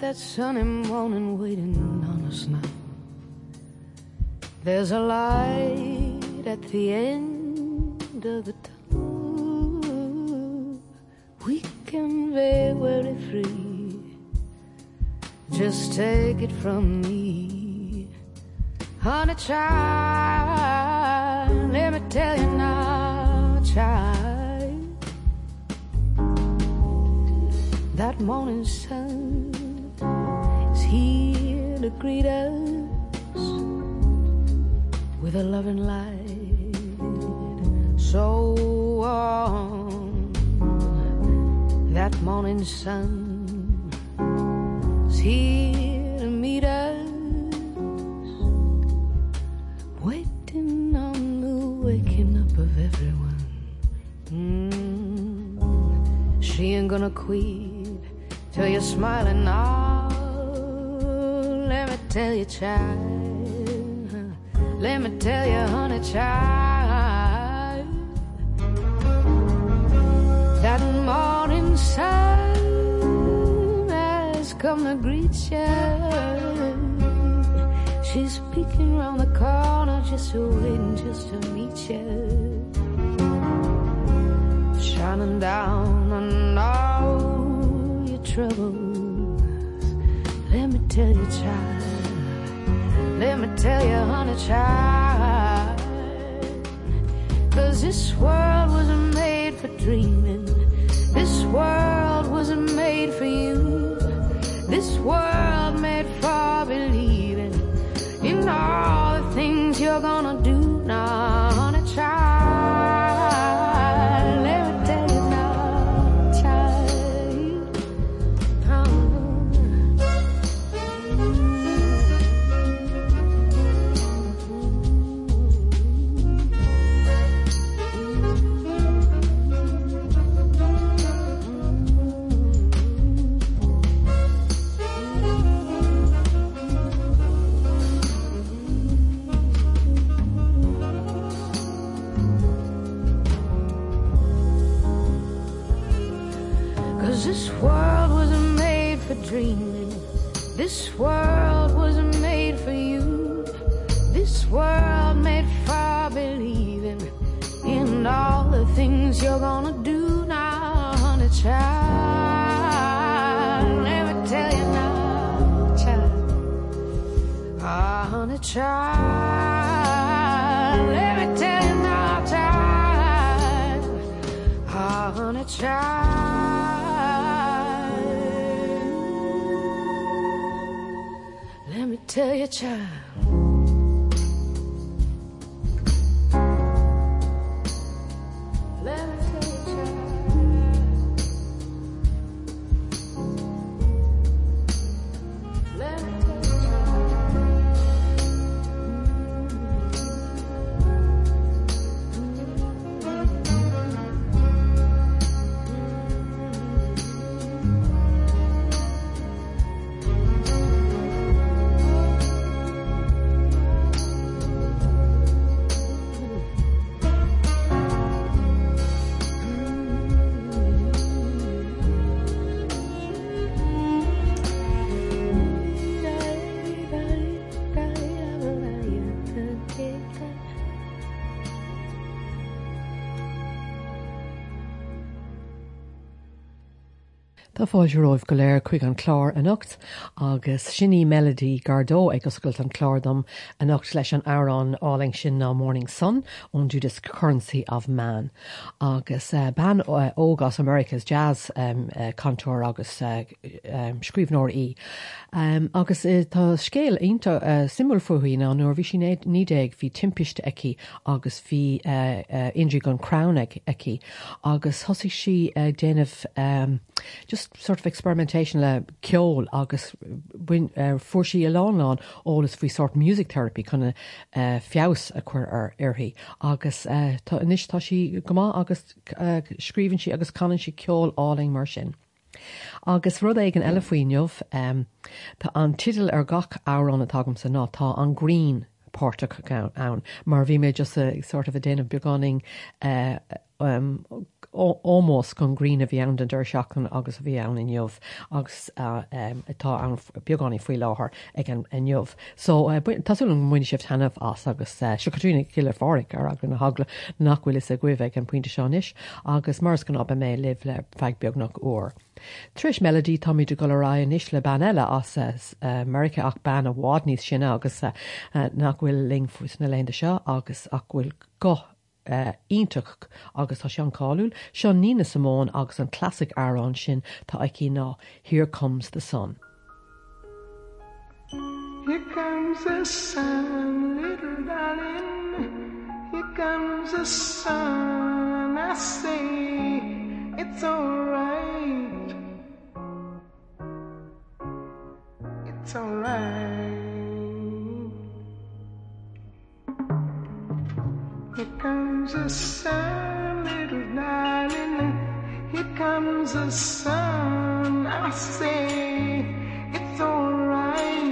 That sunny morning waiting on us now. There's a light at the end of the tunnel. We can be very free. Just take it from me. Honey child, let me tell you now, child. That morning sun greet us with a loving light so warm. That morning sun is here to meet us waiting on the waking up of everyone. Mm. She ain't gonna quit till you're smiling now. Tell you, child. Let me tell you, honey, child. That morning sun has come to greet you. She's peeking round the corner, just to waiting just to meet you. Shining down on all your troubles. Let me tell you, child. Tell you, honey, child. Cause this world wasn't made for dreaming. This world wasn't made for you. This world made for believing in all the things you're gonna do things you're gonna do now, honey child. Let me tell you now, child. Ah, honey child. Let me tell you now, child. Ah, honey child. Let me tell you, child. Fáil roih go léir chuig an chlár anocht agus sinní melodí gardó ag goscailt an chládom anocht leis an árán áling sin ná Morning Sun ón Judas Currency of Man. agus uh, ban uh, ógas Americas jazz um, uh, cantor agus uh, um, scríbnóir í. Um, agus uh, tá scéal inta uh, simú fuhuiína an nuair bhí sin nídéag hí timpiste eici agus bhí uh, uh, indri an crown eici agus thosaigh si uh, déanamh um, just sort of experimentation le ceol agus uh, fuair a lánán ólas faoi sort music therapy chuna uh, fios a chuir ar arthaí agus uh, tá inis tá si gomá agus uh, scríann si agus canan si ceol áling mar sin. Agus rud ag an um, Tá an titil ar gach árán atagam san ná tá an Green pórta ann, mar bhí mé just a sort of a déanamh beganing uh, um, ómós gon grína bhí an den dúir seachchan agus a bhí an in jobh agus uh, um, atá an beagání faoi láthair ag an jobh. So uh, tasú an muine sibh tanmh as agus uh, siúna ciile fáric ar agan na hagla nachhfuil is a gcuibheith an puinte seánis agus mars gan ab mé libh le feig beagnach uair. Tris melodí tomí de gorá inis le ban eile as uh, America ach ban a bhád níos sinna agus uh, nachhfuil ling fuis na leinte seo agus ach bhfuil go uh, Eh, ítach agus tá sean cáúil, sean Nina Simone agus an classic árán sin tá aici ná Here comes the sun. Here comes the sun, little darling. Here comes the sun. I say it's alright. It's alright. Here comes the sun, little darling. Here comes the sun. I say it's alright. It's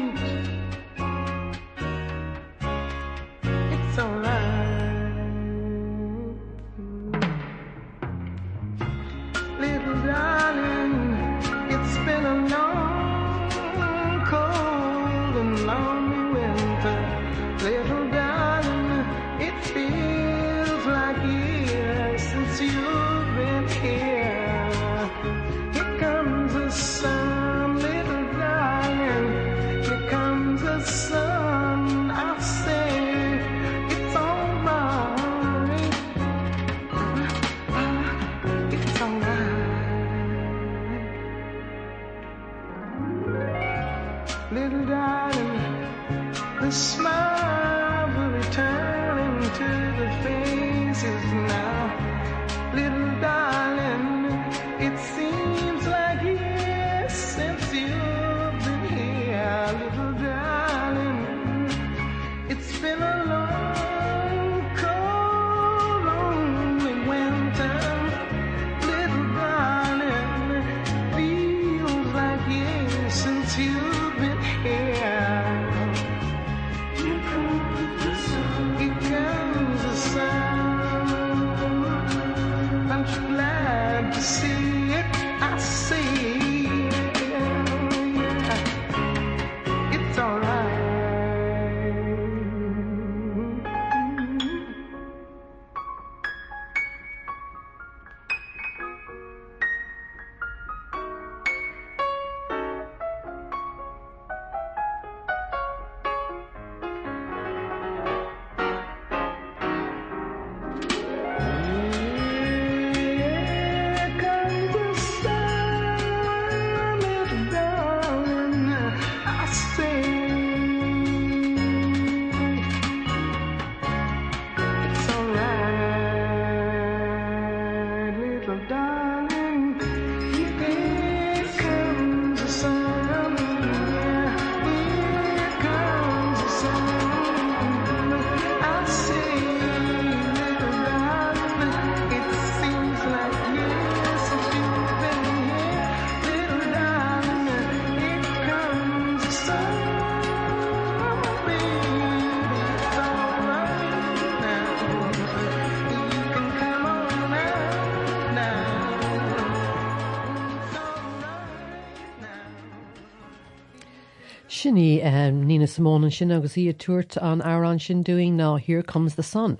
Sinní um, nína Simónan sin agus í a tuairt an árán sin doing ná Here comes the sun.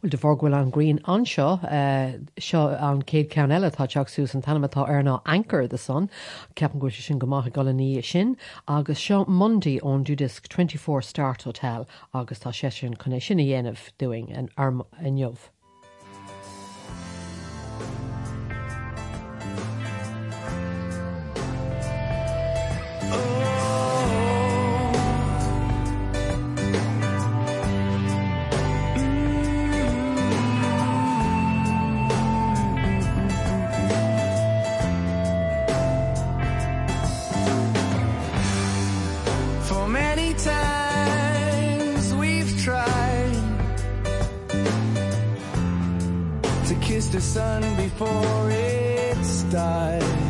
Well de bhórhfuil an Green anseo uh, seo an céad cean eile tá teach sús an tanamatá ar ná anchor the sun ceapan go sin gomacha goní sin agus seo Mundy ón dúdisc 24 Star Hotel agus tá sé sin chuna sinna dhéanamh doing an arm jobh. The sun before it died.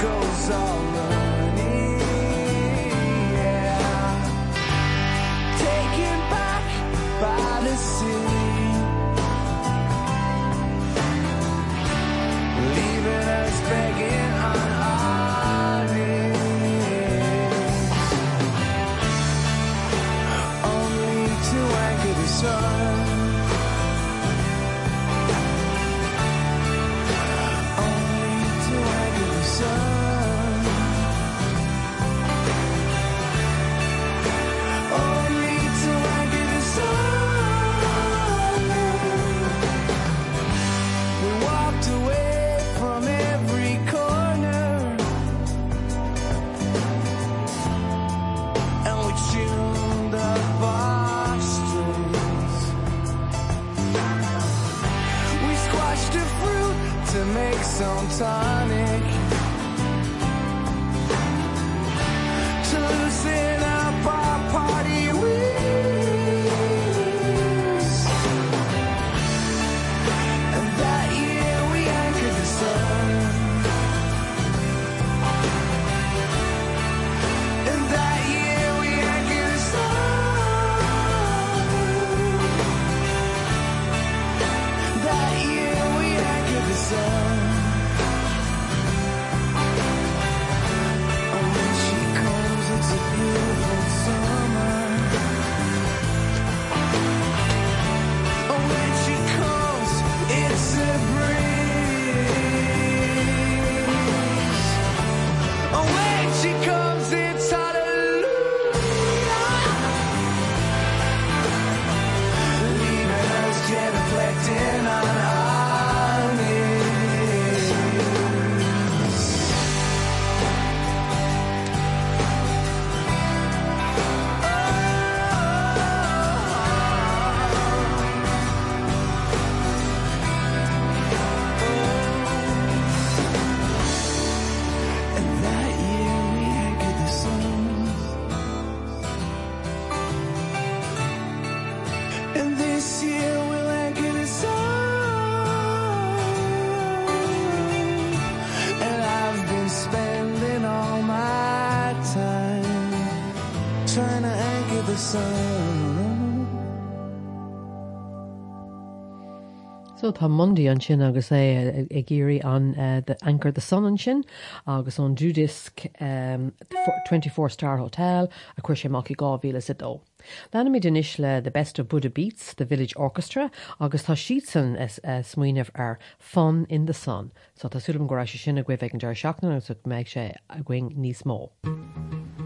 Goes all some So tá Mundy an sin agus é ag géirí an uh, the Anchor the Sun an sin agus an dúdisc um, 24 Star Hotel a chuir sé i gáhíle sa dó. Lena mí denis le the Best of Buddha Beats, the Village Orchestra, agus tá sisan is uh, smuoineh ar Fun in the Sun, so tá suúm gorá sé sinna gcuibh an deir seachna agus méid sé a going níos mó. Only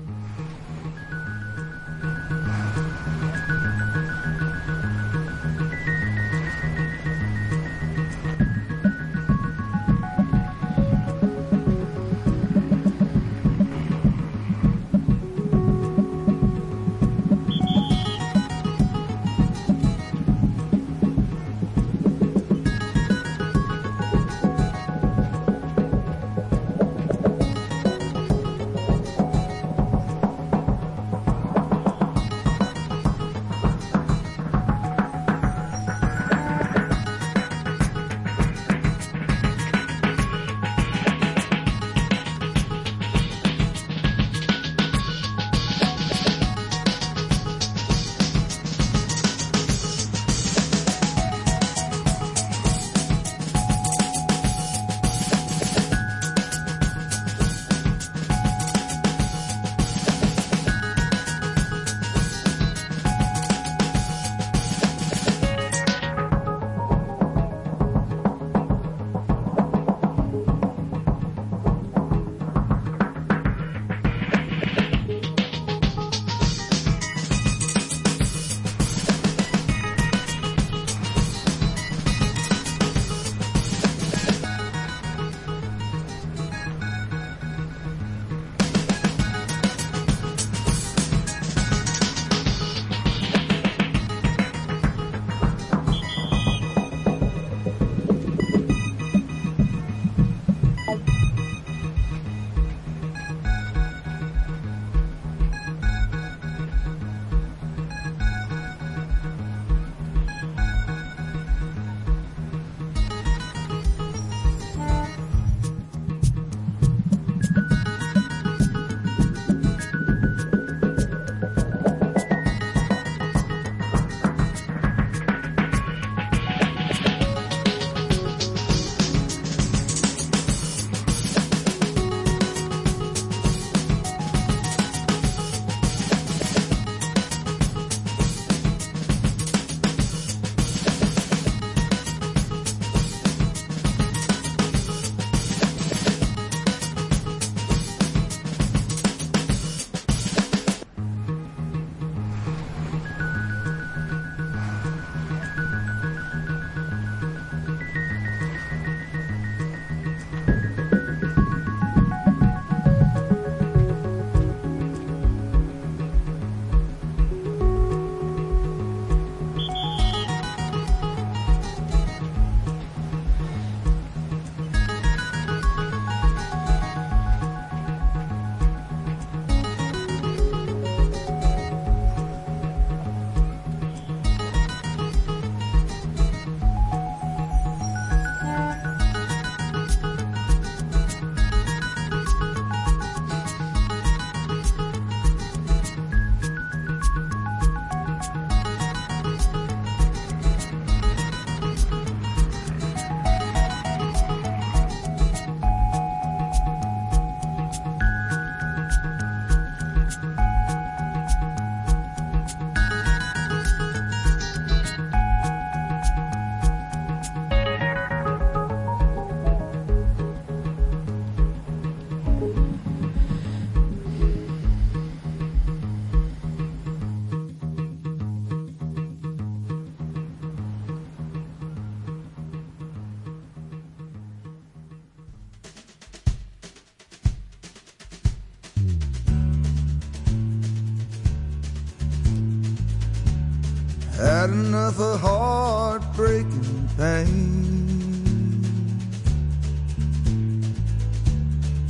enough of heartbreaking pain.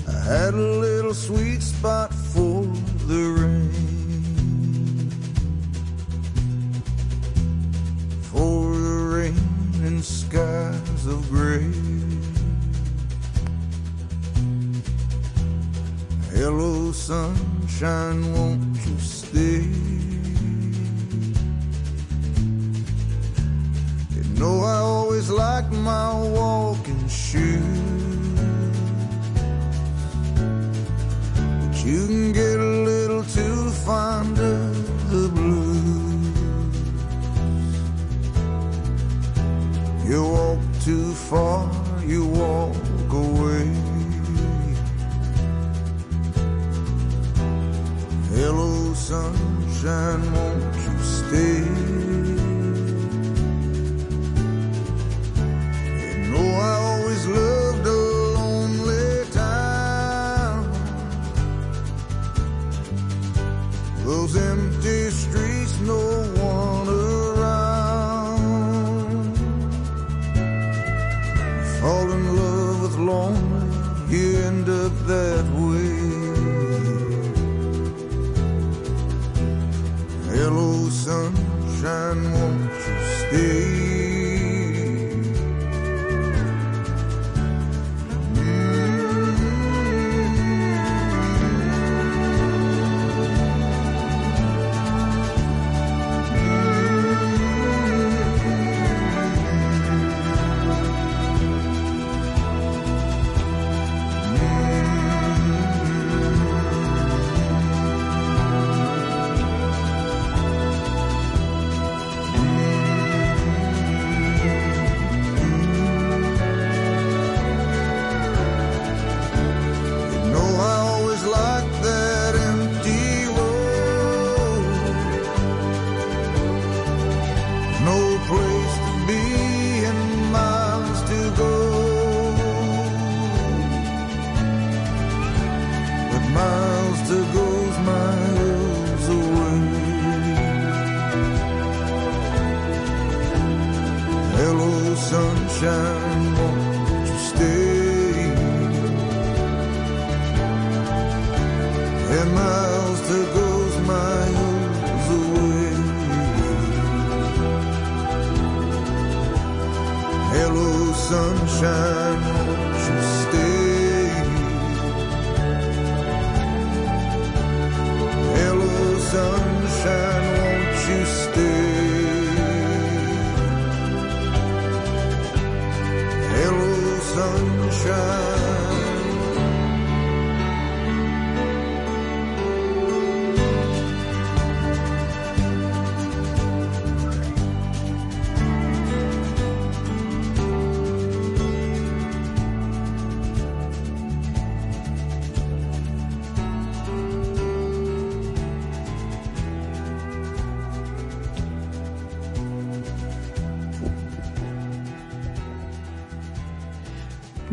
I had a little sweet spot for the rain. For the rain and skies of gray. Hello, sunshine, won't you stay? Know I always liked my walking shoes. But you can get a little too fond of the blues. You walk too far, you walk away. Hello, sunshine, won't you stay?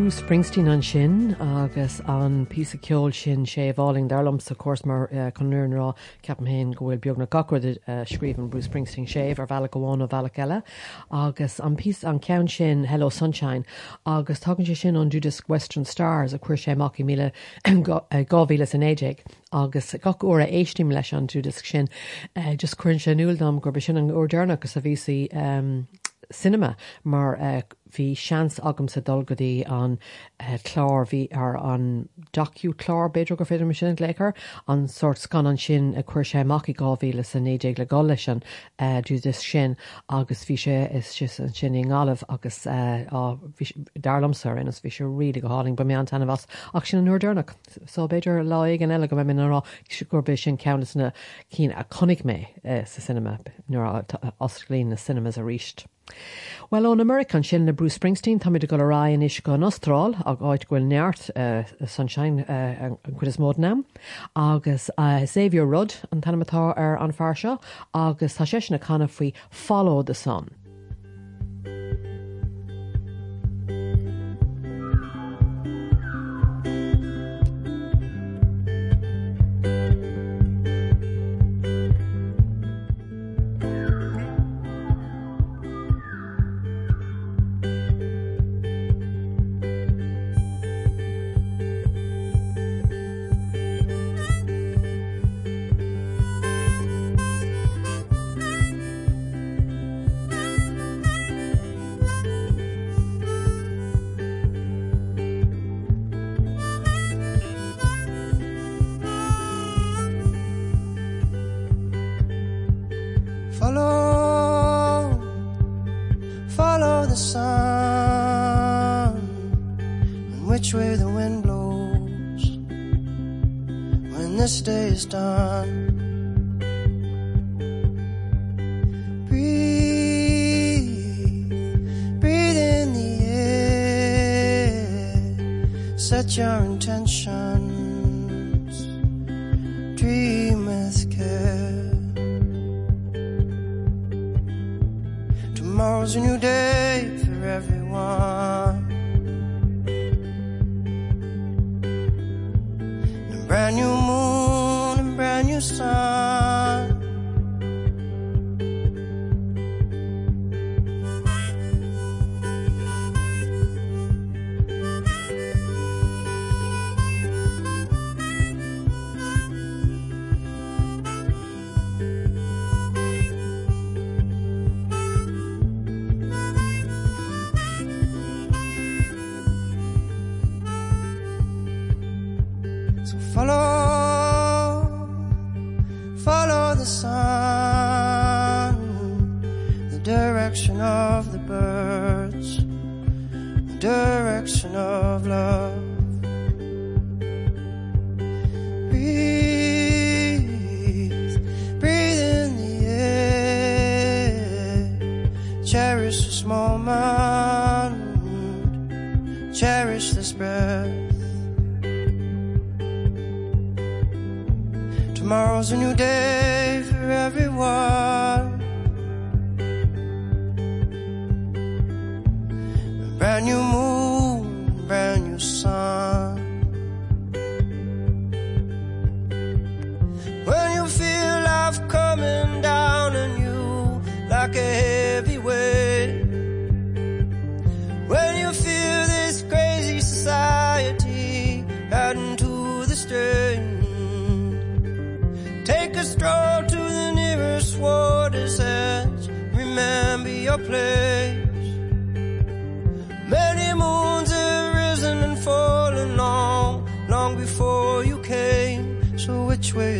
Bruce Springsteen an sin agus an pí a ceol sin sé bháling darlams a cuas mar uh, chunúr rá ceapan héin go bhfuil beag na gacrd uh, scríban Bruce Springsteen séh ar bhela goháin ó bhela eile. Agus an pí an cean sin Hello Sunshine agus tugann sé sin an Judas Western Stars a chuir sé mac míle gáhíle san éideig agus gach óra éistim leis an Judas sin just chuann sé nuúldam gur be sin an ordearna agus a bhí um, cinema mar uh, hí seans agam sa dulgadí an uh, chlár hí ar an docu chlár beidir go féidir sin léchar an sort scan an sin a chuir sé maci gáhíle san nédé le gá leis an uh, dú is sin agus bhí sé is si an sin í gálah agus uh, darlamsar inas bhí sé ri go háling ba mé an tanna was ach sin an nuúdernach so beidir lá an eile go mé minrá si gurbe sin ceanna cí a connig mé uh, sa cinema nuair oslín na cinemas a ríist. Well ón American sin na Bruce Springsteen tá go rá in is go an Austrráil ag áid ghfuil neart uh, sunshine uh, an chu is mód nam agus uh, Xavier Rudd an tanimetá ar an fear seo agus tá sé na canna faoi follow the sun. Done. Breathe, breathe in the air, set your intentions, dream with care. Tomorrow's a new day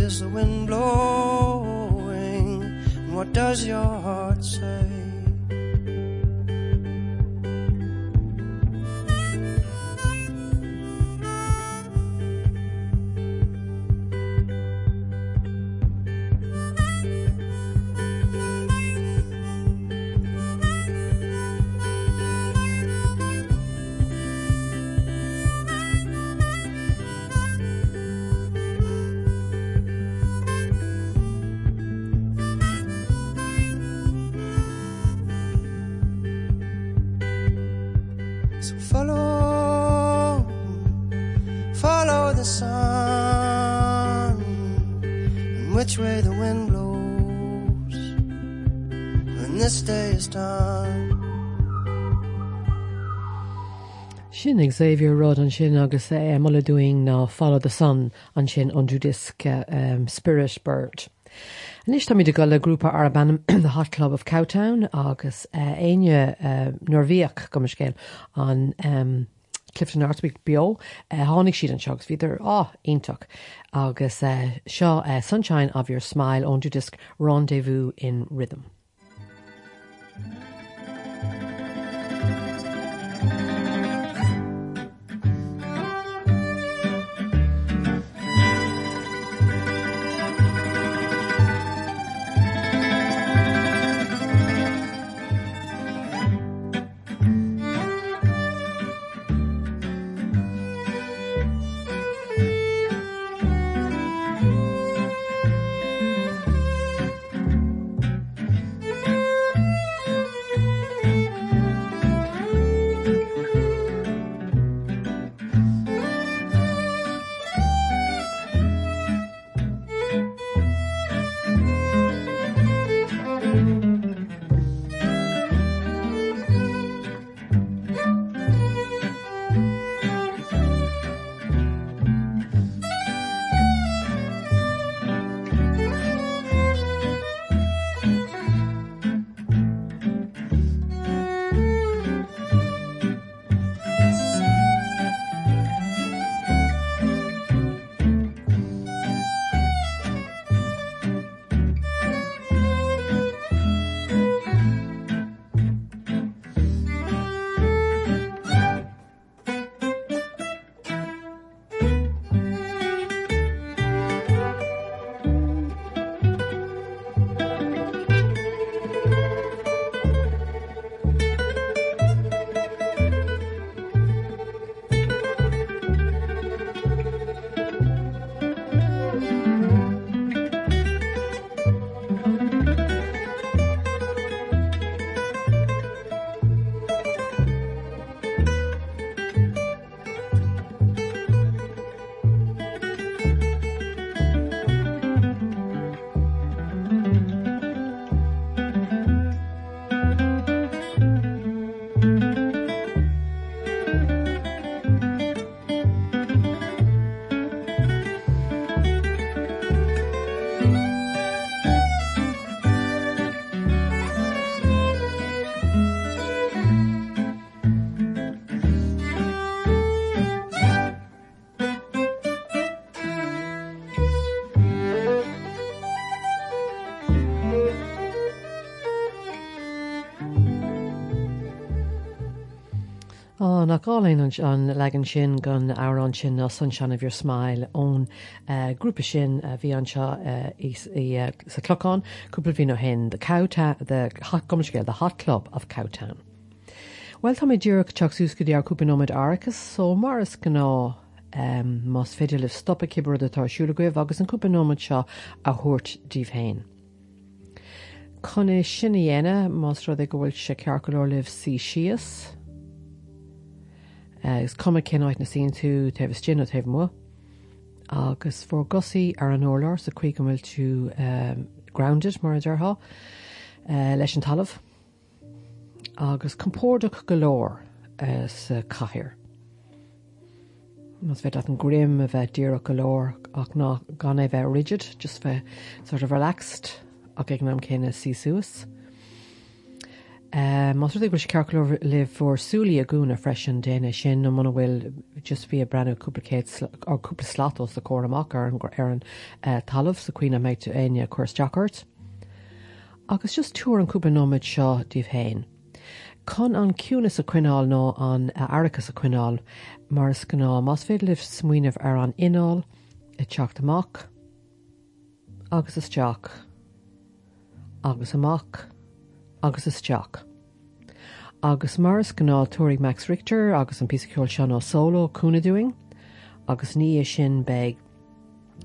is the wind blowing? And what does your heart say? Which way the wind blows when this day is done. Sin ag Xavier Rudd an sin agus é mula doing ná Follow the Sun an sin an disc um, Spirit Bird. Nis tá mi de go le grúpa Arban the Hot Club of Cowtown agus uh, aine uh, Norvíach go scéil an um, Clifton Artwick bio uh, hánig siad an segus viidir á intach agus uh, seo uh, Sunshine of Your Smile on disc Rendezvous in Rhythm. nach gáin an, an legan sin gan árán sin ná sunshine of your smile ón grúpa sin bhí an seo is, i, uh, sa cloán cúpla bhí nó hen de hot gomscéil the hot club of Cowtown. Well tá mé dúach teachsús go dtíar cúpanóid arachas so maras gná más féidir le stoppa cibar atásúla goibh agus an cúpanóid seo a thuirt díomh hain. Conné sinna dhéine más rud ag gohfuil se cearcolóir libh sí sios, agus cuma cinnáid na síon tú tah sin tah mu, agus fór gosaí ar an óir sa chuig tú um, grounded mar a dtha uh, leis an talamh, agus compórdaach golóir uh, sa caiir. Mas bheit an grim a bheith díach golóir ach ná gan é rigid, just bheith sort of relaxed ag ag nám céine sí. Mas ru go cearcló le bhór súlí a gúna freisin déine sin nó mna bhfuil just bhí a brenn cúplacéid arúpla slátos a chom amach ar an gur ar an uh, talamh sa cuioine méid tú aine chuir Jackart. Agus just túr an cúpanóid seo díobh hain. Con an cúnas a cuiáil nó an uh, airachas a cuiáil mars gná más féad lih smuoineh ar an ináil i teach amach, agus is teach, agus amach, agus is teach. Agus mars gná túí Max Richter agus an píceol sean ó solo cúnaúing, agus ní é sin beg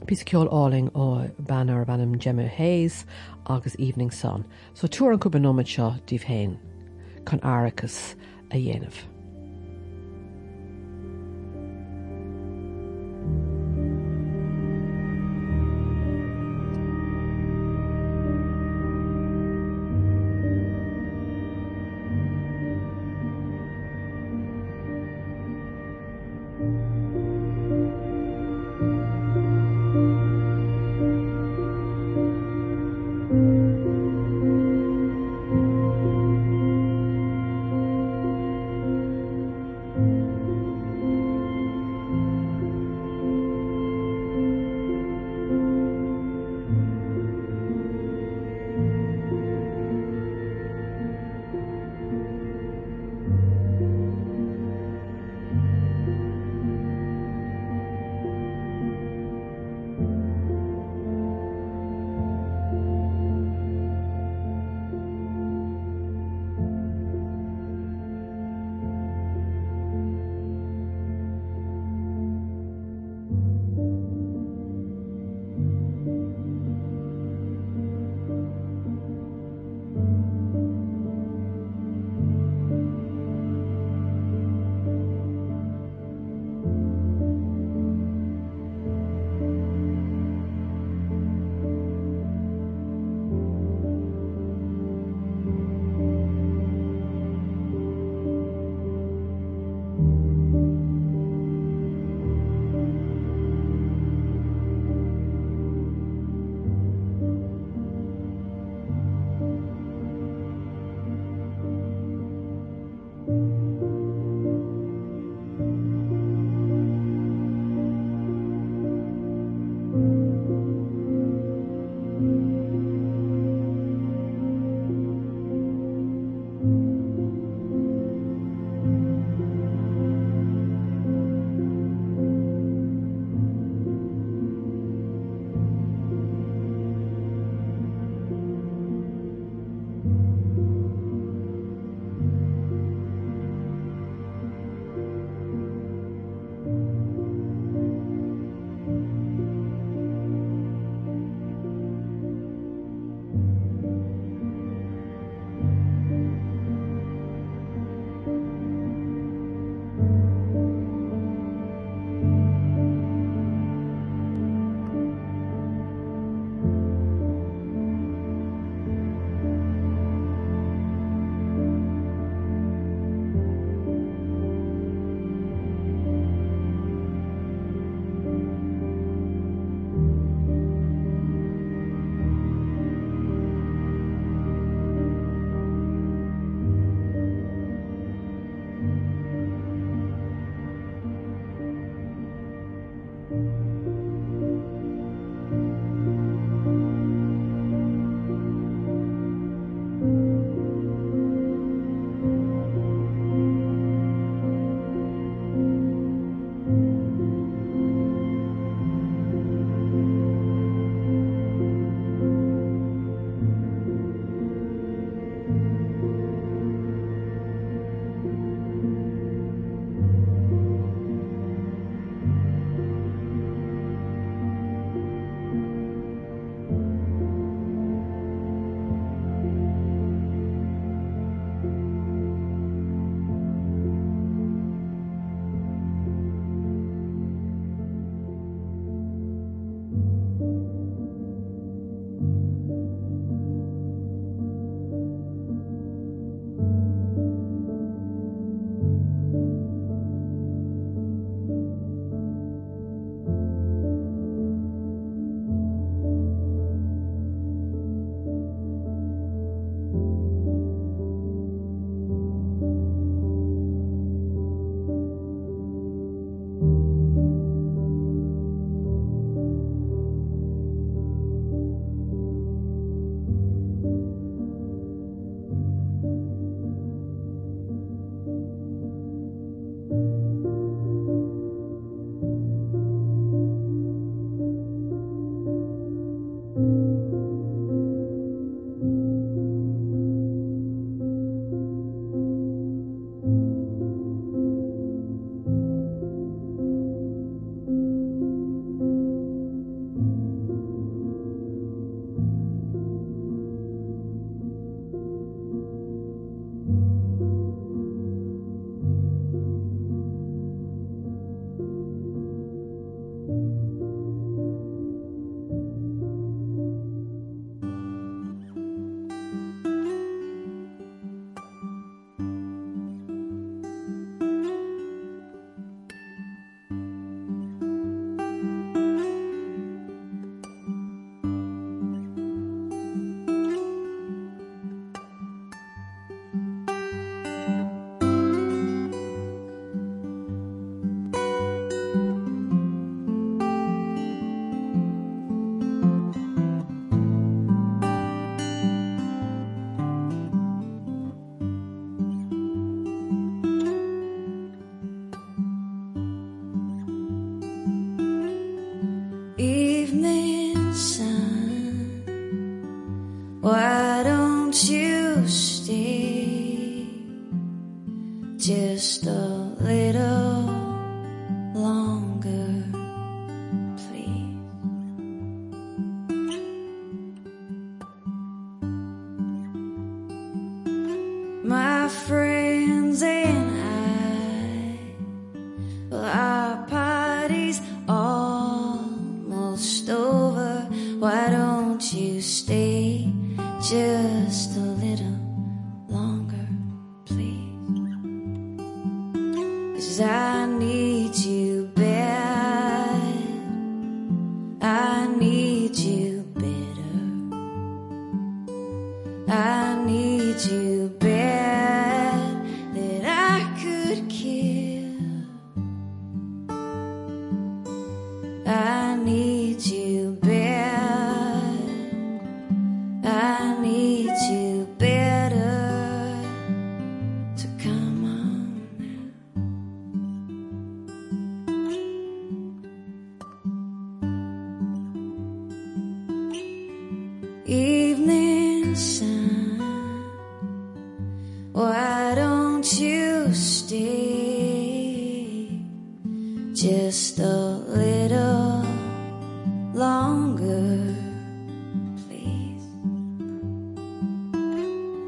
píceol áling ó bannar bannam Gemma Hayes agus Evening Sun, so túr an cubanóid seo díobh hain chun áachas a dhéanamh.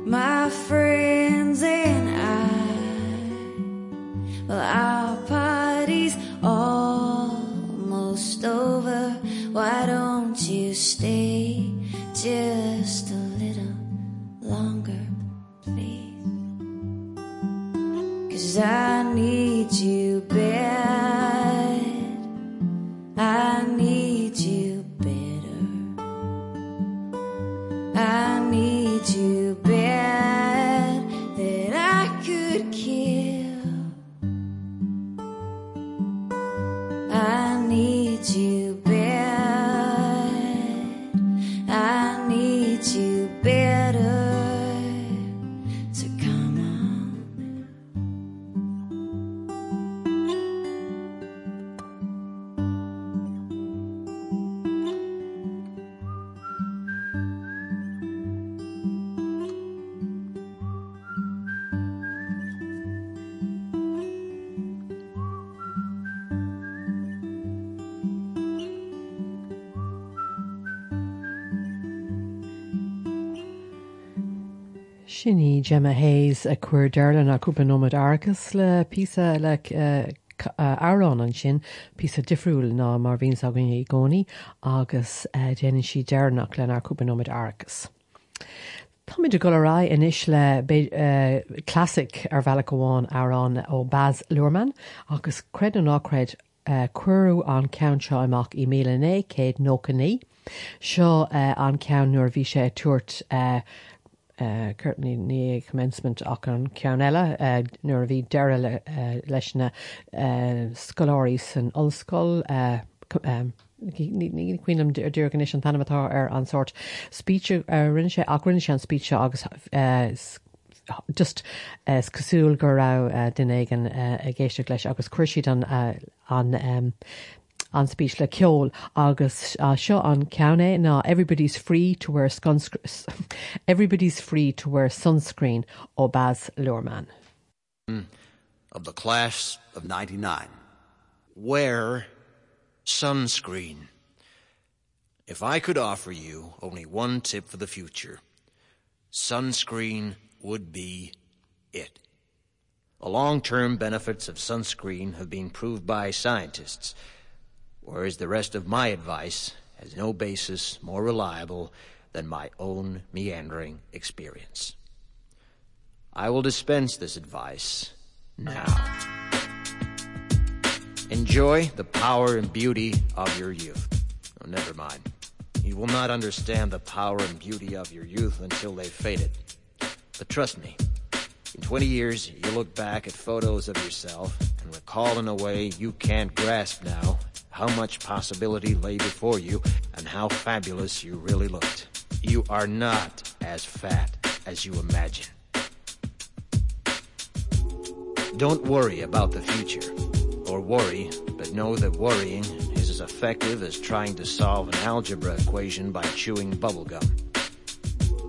My friends Gemma Hayes a chuir deirlan a cúpa nómad agus le písa le uh, árán an sin písa difriúil ná mar bhín a gine i gcónaí agus uh, déanaan si dearnach le cúpa nómad agus. Táid go rá inis le bé- uh, classic ar bhealach goháin árán ó Baz Luhrmann agus cred an ácred uh, cuiú an cean seo amach i mélené céad nócaní. Seo uh, an cean nuair bhí sé tuairt uh, Curtní ní commencement ach an cean eile nuair a bhí deire uh, leis na uh, scoláirí san olscoil co- um, ní cuiinem dúgan an tanimetá ar an sort. Speech uh, rinne sé ach sé an speech agus just cosúil go ra dunéigen uh, a géiste leis agus cuiisiad an uh, an speech le ceol agus uh, seo an ceanné ná everybody's free to wear sunscreen everybody's free to wear sunscreen ó Baz Luhrmann. of the class of 99. Wear sunscreen. If I could offer you only one tip for the future, sunscreen would be it. The long-term benefits of sunscreen have been proved by scientists, whereas the rest of my advice has no basis more reliable than my own meandering experience. I will dispense this advice now. Enjoy the power and beauty of your youth. Oh, never mind. You will not understand the power and beauty of your youth until they've faded. But trust me, in 20 years, you look back at photos of yourself and recall in a way you can't grasp now how much possibility lay before you and how fabulous you really looked. You are not as fat as you imagine. Don't worry about the future. Or worry, but know that worrying is as effective as trying to solve an algebra equation by chewing bubblegum.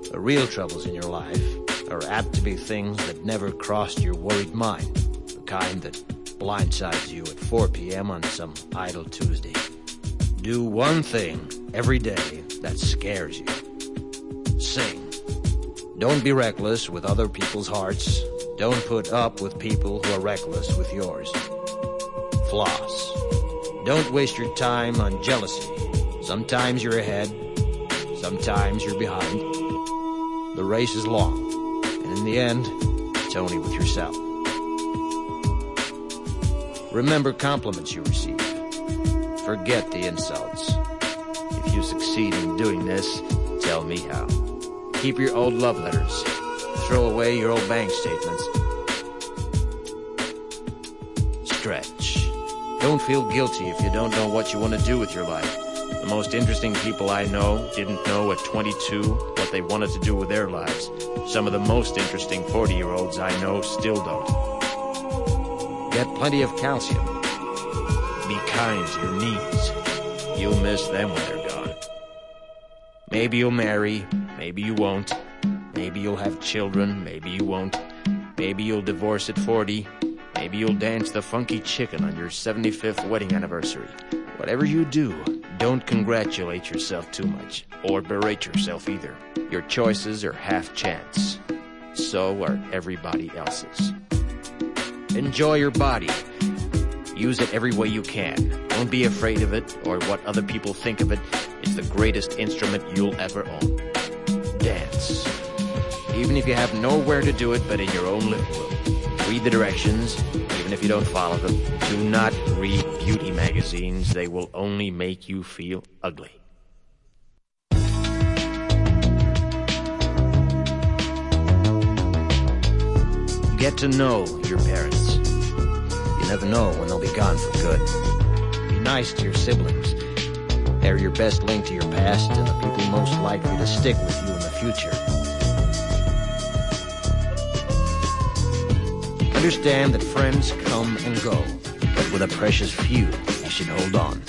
The real troubles in your life are apt to be things that never crossed your worried mind, the kind that blindsides you at 4 p.m. on some idle Tuesday. Do one thing every day that scares you. Sing. Don't be reckless with other people's hearts. Don't put up with people who are reckless with yours. Floss. Don't waste your time on jealousy. Sometimes you're ahead, sometimes you're behind. The race is long, and in the end, it's only with yourself. Remember compliments you receive. Forget the insults. If you succeed in doing this, tell me how. Keep your old love letters. Throw away your old bank statements. Stretch. Don't feel guilty if you don't know what you want to do with your life. The most interesting people I know didn't know at 22 what they wanted to do with their lives. Some of the most interesting 40 year olds I know still don't. Get plenty of calcium. Be kind to your knees. You'll miss them when they're gone. Maybe you'll marry, maybe you won't. Maybe you'll have children, maybe you won't. Maybe you'll divorce at 40. Maybe you'll dance the funky chicken on your 75th wedding anniversary. Whatever you do, don't congratulate yourself too much, or berate yourself either. Your choices are half chance. So are everybody else's. Enjoy your body. Use it every way you can. Don't be afraid of it or what other people think of it. It's the greatest instrument you'll ever own. Dance. Even if you have nowhere to do it but in your own living room. Read the directions, even if you don't follow them. Do not read beauty magazines. They will only make you feel ugly. Get to know your parents. Never know when they'll be gone for good. Be nice to your siblings. They're your best link to your past and the people most likely to stick with you in the future. Understand that friends come and go, but with a precious few, you should hold on.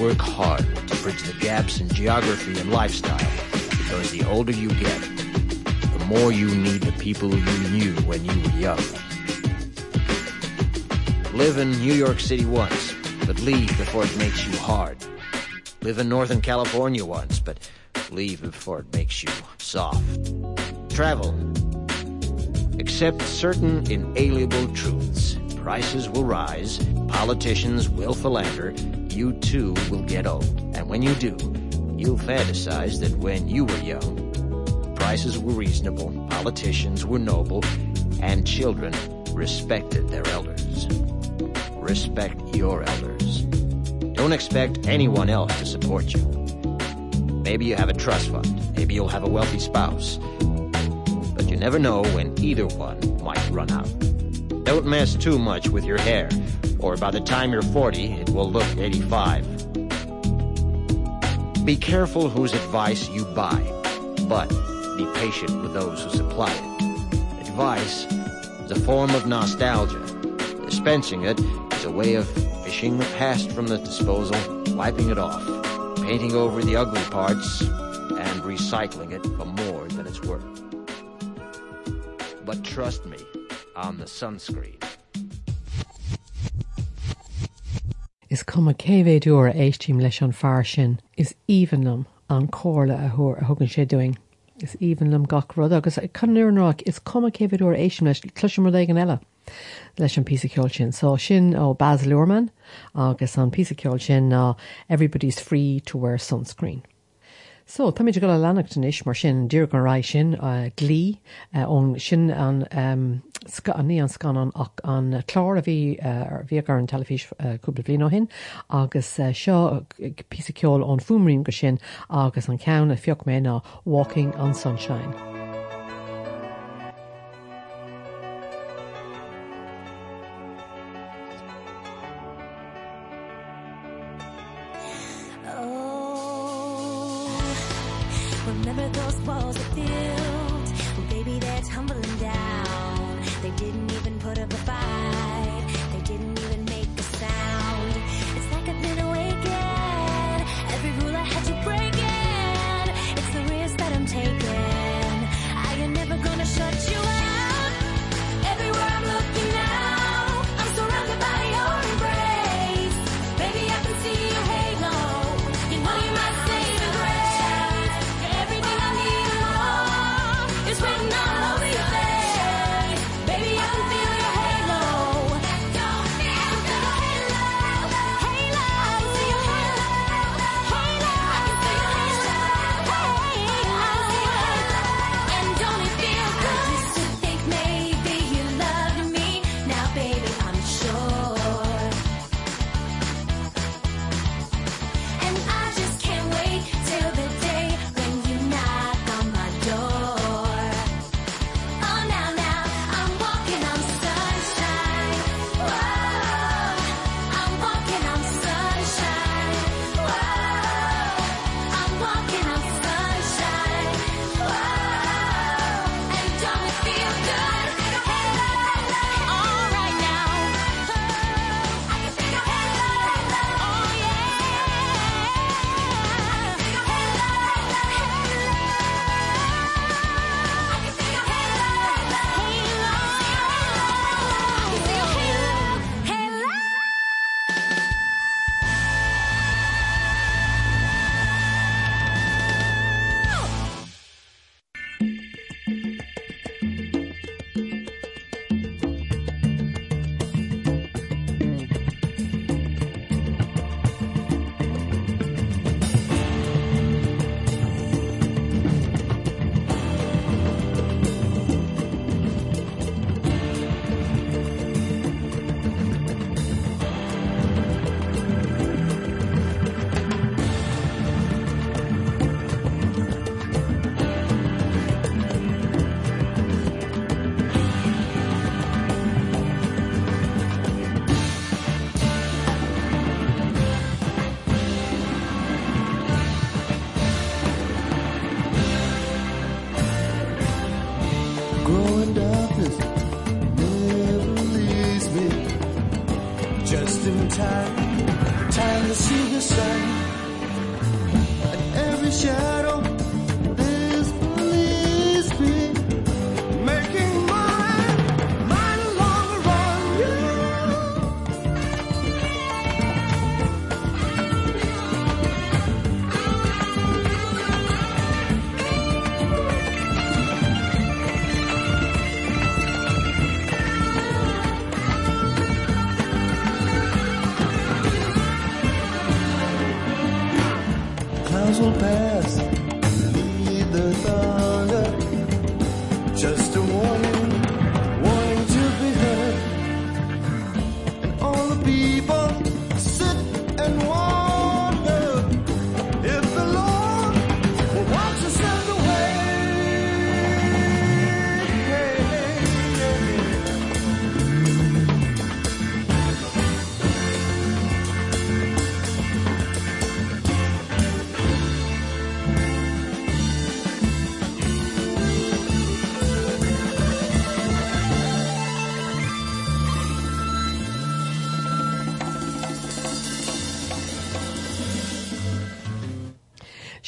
Work hard to bridge the gaps in geography and lifestyle, because the older you get, the more you need the people you knew when you were young. Live in New York City once, but leave before it makes you hard. Live in Northern California once, but leave before it makes you soft. Travel. Accept certain inalienable truths. Prices will rise, politicians will philander, you too will get old. And when you do, you'll fantasize that when you were young, prices were reasonable, politicians were noble, and children respected their elders. Respect your elders. Don't expect anyone else to support you. Maybe you have a trust fund. Maybe you'll have a wealthy spouse. But you never know when either one might run out. Don't mess too much with your hair, or by the time you're 40, it will look 85. Be careful whose advice you buy, but be patient with those who supply it. Advice is a form of nostalgia. Dispensing it is a way of fishing the past from the disposal, wiping it off, painting over the ugly parts, and recycling it for more than it's worth. But trust me on the sunscreen. Is cum a cévé dúr éistím leis an fear sin is evenlam an cóla a thuair a thugann sé doing. Is evenlam gach rud agus chuúnach is cum a cévé dúr éisiim leis cluisi mar an eile leis an pí ceol sin. So sin ó Baz Luhrmann agus an pí ceol sin ná everybody's free to wear sunscreen. So tá go le lenachtanis mar sin dúr an sin uh, glí uh, ón sin an an ní an scanan ach an chlár a bhí bhí ar an telefís uh, cúpla bhí nó hin agus seo ón fumrím go sin agus an cean a fioch mé ná Walking on Sunshine.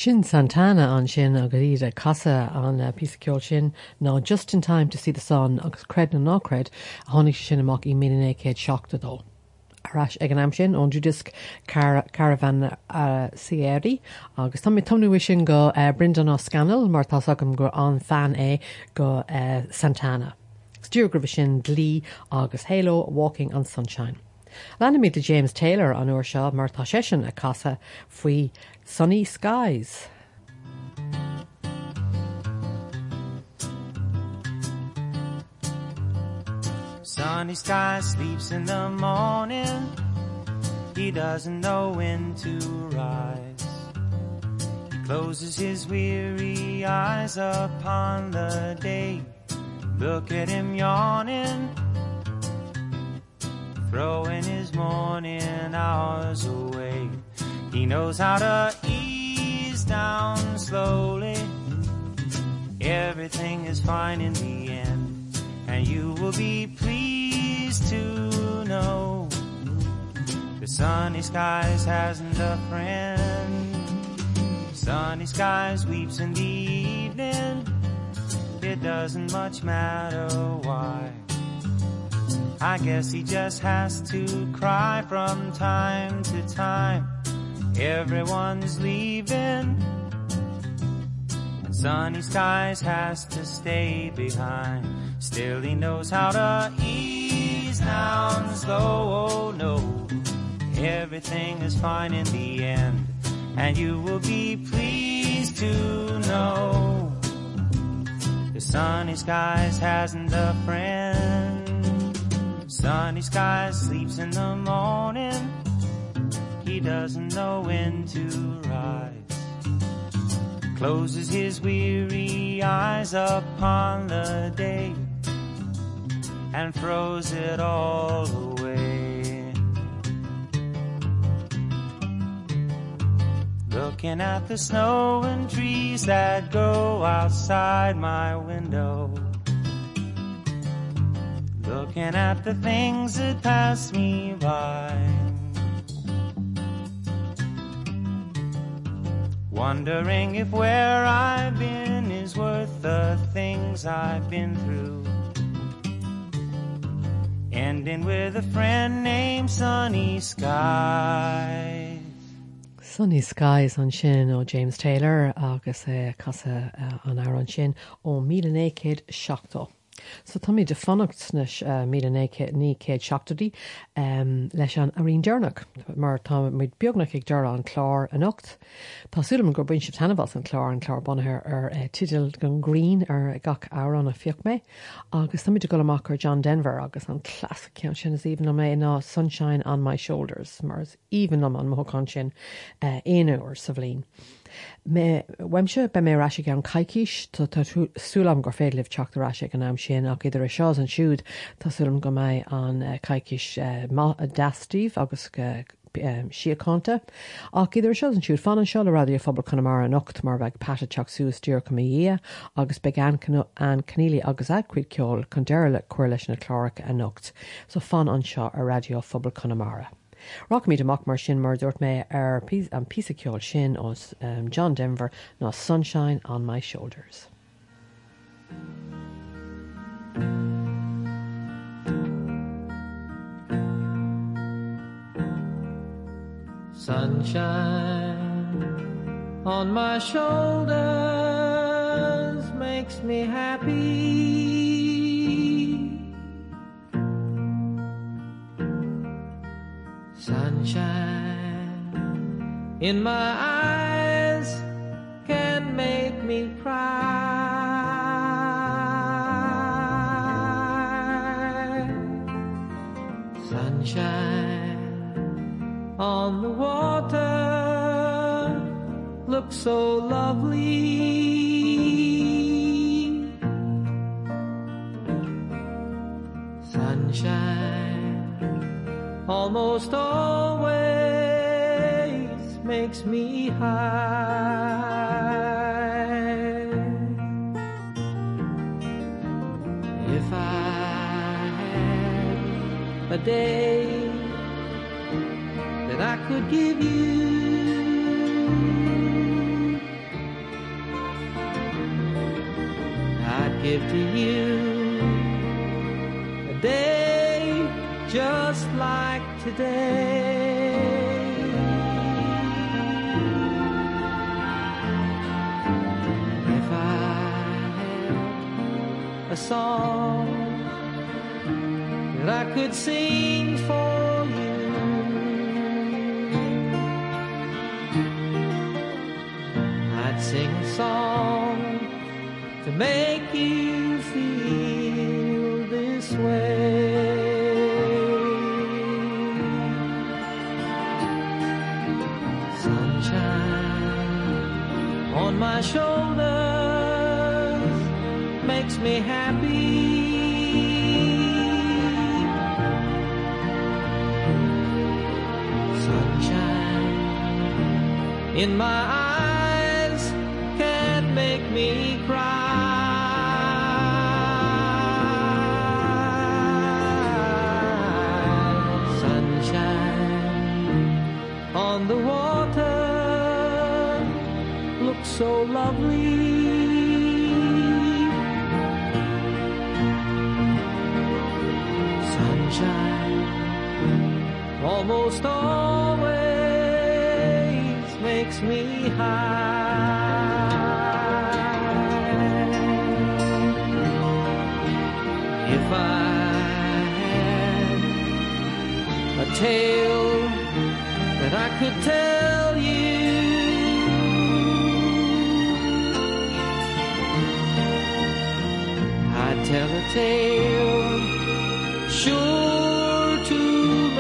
Shin Santana an sin a goíide casa an uh, pí ceol sin ná just in time to see the sun agus cred na nácred a tháinig sin amach í mí céad seachta dó. Arás ag an am sin ón dúdisc caravan uh, siéri agus tá tomnú sin go uh, brindan á scanal mar tá agam gur an fan é go uh, Santana. Stúrgrah sin dlí agus Halo Walking on Sunshine. Lena mí de James Taylor an uair seo mar tá sin a casa faoi Sunny Skies. Sunny sky sleeps in the morning. He doesn't know when to rise. He closes his weary eyes upon the day. Look at him yawning, throwing his morning hours away. Knows how to ease down slowly. Everything is fine in the end, and you will be pleased to know the sunny skies hasn't a friend. Sunny skies weeps in the evening. It doesn't much matter why. I guess he just has to cry from time to time. Everyone's leaving. And sunny skies has to stay behind. Still he knows how to ease down slow. Oh no, everything is fine in the end. And you will be pleased to know the sunny skies hasn't a friend. Sunny skies sleeps in the morning. He doesn't know when to rise. Closes his weary eyes upon the day and throws it all away. Looking at the snow and trees that grow outside my window. Looking at the things that pass me by. Wondering if where I've been is worth the things I've been through. Ending with a friend named Sunny Skies. Sunny Skies an sin ó James Taylor agus é casa uh, an air an sin ó mí écéad seachtó. So tá mí de fannacht na mí ní céad seachtaí um, leis an a rion dearnach mar tá muid beagnach ag dear an chlár an nocht. Tásúlam gur buin si tanbal an chlár an chlár bunthir ar uh, titil gan Green ar gach áran a fioch mé, agus tá go amach ar John Denver agus an classic cean sin is even mé ná sunshine on my shoulders, mars even am an moán sin uh, éú sa bhlín. Me weimse be mé raise an caiiciis tá súlam gur féadlih teachtarráise an am sin ach idir a seás an siúd tásúlam go méid an caiiciis dastíh agus um, siacánta ach idir se an siúd fan an seo le radio fphobal chuna mar an nocht mar bheith pata teach suasúas dúr go dhé agus be an an canílí agus acuid ceol chun deire le chuir leis na chláracha a nocht so fan an seo a radio fphobal chunamara. Rock míid amach mar sin mar dúirt mé ar an ceol sin os um, John Denver ná Sunshine on my shoulders. Sunshine on my shoulders makes me happy. Sunshine in my eyes can make me cry. Sunshine on the water looks so lovely. Almost always makes me high. If I had a day that I could give you. I'd give to you a day today. If I a song that I could sing for you. I'd sing a song to make you my shoulders makes me happy. Sunshine in my eyes so lovely. Sunshine almost always makes me high. If I had a tale that I could tell you. Tell a tale sure to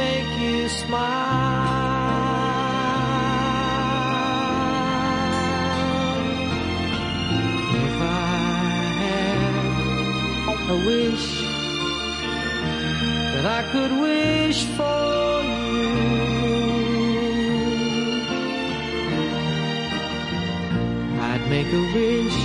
make you smile. If I had a wish that I could wish for you. I'd make a wish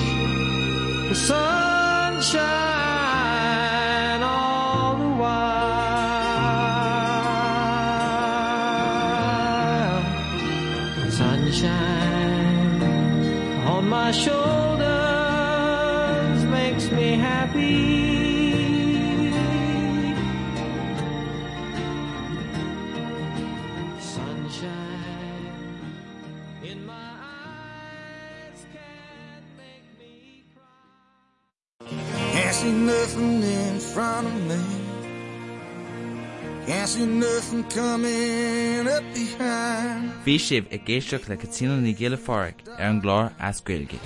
Bhí sibh i ggéisteach le catína na ggéile fáric ar an gláir ascuilge.